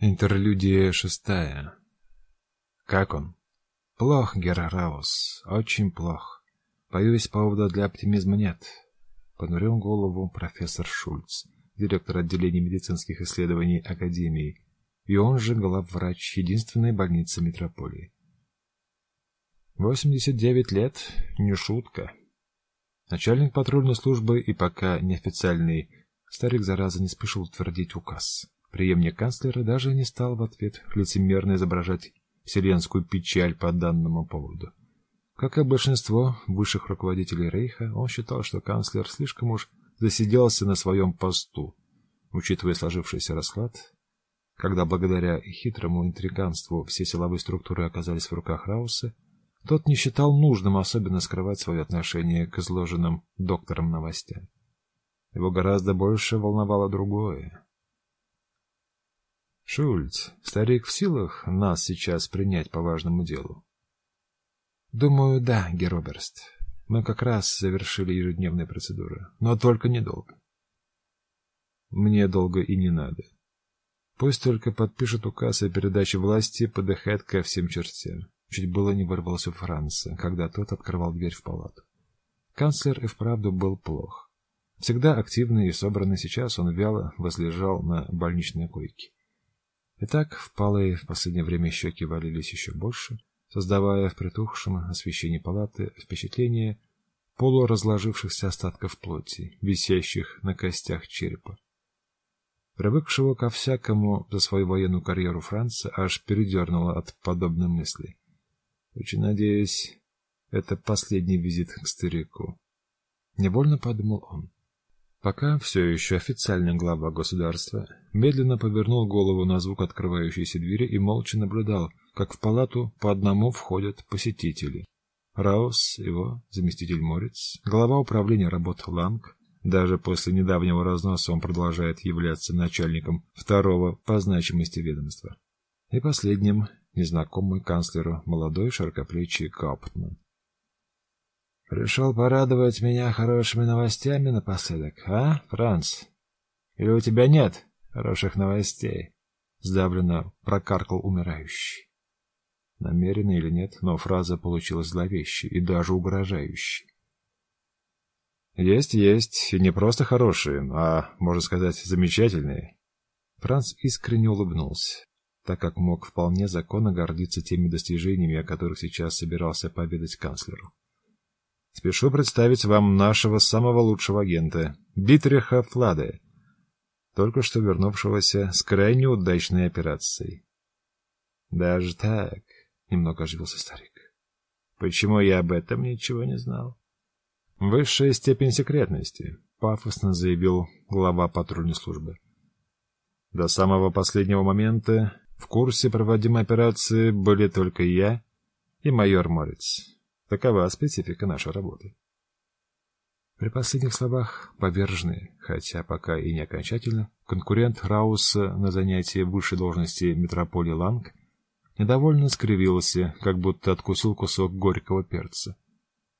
Интерлюдия шестая. Как он? Плох, Геррараус, очень плох. Боюсь, повода для оптимизма нет. Понурил голову профессор Шульц, директор отделения медицинских исследований Академии, и он же главврач единственной больницы метрополии. 89 лет — не шутка. Начальник патрульной службы и пока неофициальный старик зараза не спешил утвердить указ. Приемник канцлера даже не стал в ответ лицемерно изображать вселенскую печаль по данному поводу. Как и большинство высших руководителей Рейха, он считал, что канцлер слишком уж засиделся на своем посту, учитывая сложившийся расклад, когда благодаря хитрому интриганству все силовые структуры оказались в руках Рауса, тот не считал нужным особенно скрывать свое отношение к изложенным доктором новостям. Его гораздо больше волновало другое. Шульц, старик в силах нас сейчас принять по важному делу? Думаю, да, Героберст. Мы как раз завершили ежедневные процедуры, но только недолго. Мне долго и не надо. Пусть только подпишет указ о передаче власти подыхает ко всем чертям. Чуть было не вырвался Франца, когда тот открывал дверь в палату. Канцлер и вправду был плох. Всегда активный и собранный сейчас он вяло возлежал на больничной койке. Итак, впалые в последнее время щеки валились еще больше, создавая в притухшем освещении палаты впечатление полуразложившихся остатков плоти, висящих на костях черепа. Привыкшего ко всякому за свою военную карьеру Франца аж передернуло от подобной мысли. Очень надеюсь, это последний визит к старику. Невольно подумал он. Пока все еще официальный глава государства медленно повернул голову на звук открывающейся двери и молча наблюдал, как в палату по одному входят посетители. Раус, его заместитель Морец, глава управления работ Ланг, даже после недавнего разноса он продолжает являться начальником второго по значимости ведомства. И последним, незнакомый канцлеру, молодой широкоплечий Кауптман. Пришел порадовать меня хорошими новостями напоследок, а, Франц? Или у тебя нет хороших новостей? Сдавленно прокаркал умирающий. Намеренно или нет, но фраза получилась зловещей и даже угрожающей. Есть, есть, и не просто хорошие, а, можно сказать, замечательные. Франц искренне улыбнулся, так как мог вполне законно гордиться теми достижениями, о которых сейчас собирался поведать канцлеру. Спешу представить вам нашего самого лучшего агента, Дитриха Фладе, только что вернувшегося с крайне удачной операцией. Даже так, немного оживился старик. Почему я об этом ничего не знал? Высшая степень секретности, пафосно заявил глава патрульной службы. До самого последнего момента в курсе проводимой операции были только я и майор Морец. Такова специфика нашей работы. При последних словах поверженный, хотя пока и не окончательно, конкурент Рауса на занятии высшей должности метрополии Ланг недовольно скривился, как будто откусил кусок горького перца.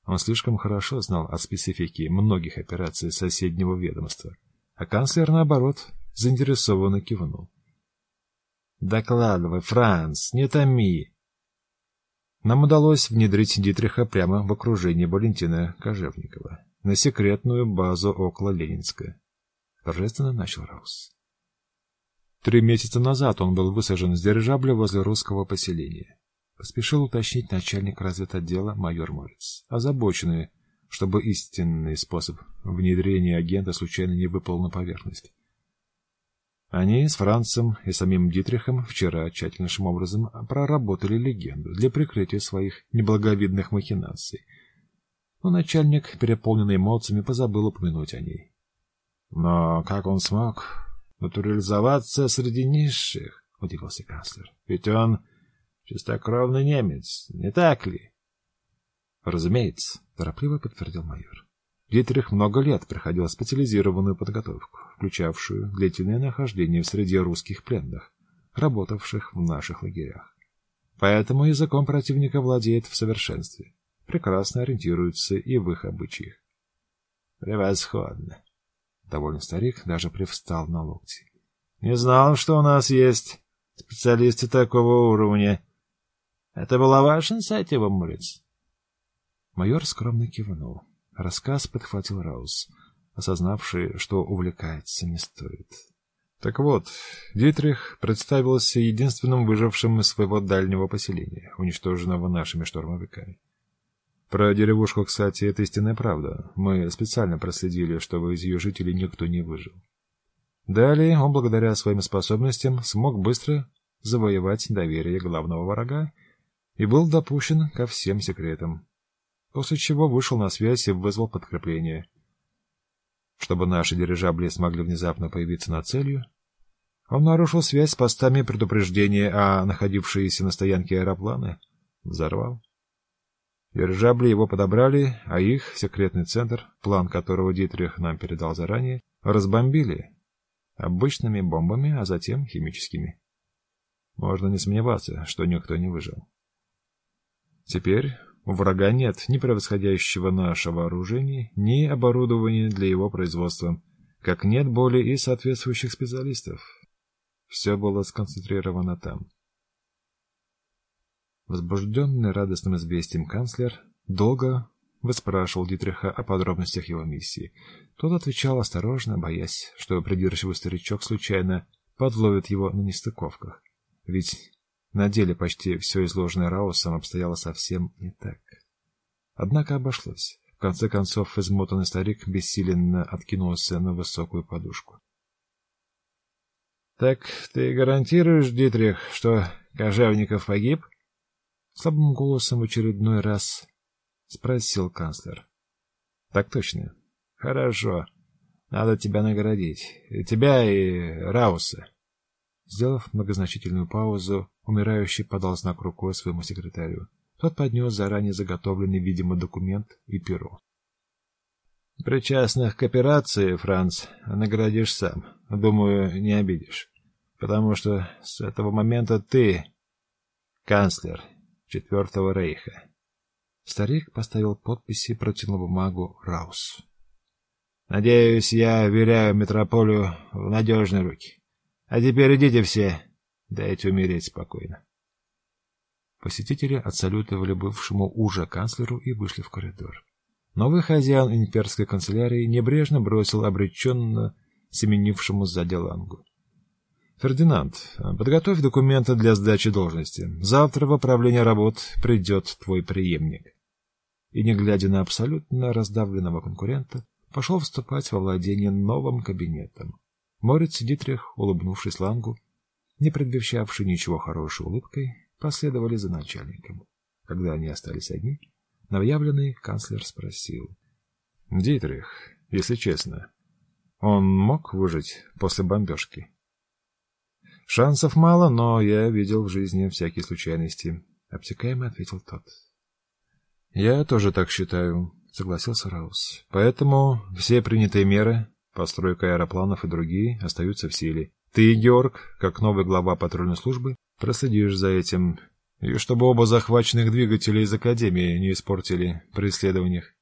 Он слишком хорошо знал о специфике многих операций соседнего ведомства, а канцлер, наоборот, заинтересованно кивнул. «Докладывай, Франц, не томи!» Нам удалось внедрить Дитриха прямо в окружение Валентина Кожевникова на секретную базу около Ленинска. Торжественно начал Раус. Три месяца назад он был высажен с дирижабля возле русского поселения. Поспешил уточнить начальник разведотдела майор Морец, озабоченный, чтобы истинный способ внедрения агента случайно не выпал на поверхность. Они с Францем и самим Дитрихом вчера тщательнейшим образом проработали легенду для прикрытия своих неблаговидных махинаций. Но начальник, переполненный эмоциями, позабыл упомянуть о ней. Но как он смог натурализоваться среди низших? — удивился канцлер. — Ведь он чистокровный немец, не так ли? — Разумеется, — торопливо подтвердил майор. Дитрих много лет проходил специализированную подготовку, включавшую длительное нахождение в среде русских пленных, работавших в наших лагерях. Поэтому языком противника владеет в совершенстве, прекрасно ориентируется и в их обычаях. Превосходно. Довольно старик даже привстал на локти. Не знал, что у нас есть Специалисты такого уровня. Это была ваша инициатива, Мурец? Майор скромно кивнул. Рассказ подхватил Раус, осознавший, что увлекается не стоит. Так вот, Дитрих представился единственным выжившим из своего дальнего поселения, уничтоженного нашими штурмовиками. Про деревушку, кстати, это истинная правда. Мы специально проследили, чтобы из ее жителей никто не выжил. Далее он, благодаря своим способностям, смог быстро завоевать доверие главного врага и был допущен ко всем секретам. После чего вышел на связь и вызвал подкрепление. Чтобы наши дирижабли смогли внезапно появиться над целью, он нарушил связь с постами предупреждения, а находившиеся на стоянке аэропланы взорвал. Дирижабли его подобрали, а их секретный центр, план которого Дитрих нам передал заранее, разбомбили обычными бомбами, а затем химическими. Можно не сомневаться, что никто не выжил. Теперь у врага нет ни превосходящего нашего вооружения, ни оборудования для его производства, как нет более и соответствующих специалистов. Все было сконцентрировано там. Возбужденный радостным известием канцлер долго выспрашивал Дитриха о подробностях его миссии. Тот отвечал осторожно, боясь, что придирчивый старичок случайно подловит его на нестыковках. Ведь на деле почти все изложенное Раусом обстояло совсем не так. Однако обошлось. В конце концов, измотанный старик бессиленно откинулся на высокую подушку. — Так ты гарантируешь, Дитрих, что Кожевников погиб? — Слабым голосом в очередной раз спросил канцлер. — Так точно. — Хорошо. Надо тебя наградить. Тебя и Рауса. Сделав многозначительную паузу, умирающий подал знак рукой своему секретарю. Тот поднес заранее заготовленный, видимо, документ и перо. — Причастных к операции, Франц, наградишь сам. Думаю, не обидишь. Потому что с этого момента ты канцлер Четвертого Рейха. Старик поставил подписи и протянул бумагу Раус. «Надеюсь, я веряю метрополию в надежные руки. А теперь идите все, дайте умереть спокойно». Посетители отсалютовали бывшему уже канцлеру и вышли в коридор. Новый хозяин имперской канцелярии небрежно бросил обреченно семенившему сзади лангу. Фердинанд, подготовь документы для сдачи должности. Завтра в управление работ придет твой преемник. И, не глядя на абсолютно раздавленного конкурента, пошел вступать во владение новым кабинетом. Морец Дитрих, улыбнувшись Лангу, не предвещавший ничего хорошей улыбкой, последовали за начальником. Когда они остались одни, новоявленный канцлер спросил. — Дитрих, если честно, он мог выжить после бомбежки? — Шансов мало, но я видел в жизни всякие случайности. Обтекаемо ответил тот. Я тоже так считаю, согласился Раус. Поэтому все принятые меры, постройка аэропланов и другие, остаются в силе. Ты, Георг, как новый глава патрульной службы, проследишь за этим, и чтобы оба захваченных двигателя из Академии не испортили при исследованиях.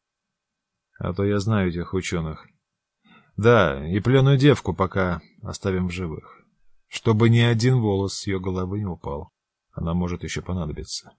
А то я знаю этих ученых. Да, и пленную девку пока оставим в живых чтобы ни один волос с ее головы не упал. Она может еще понадобиться.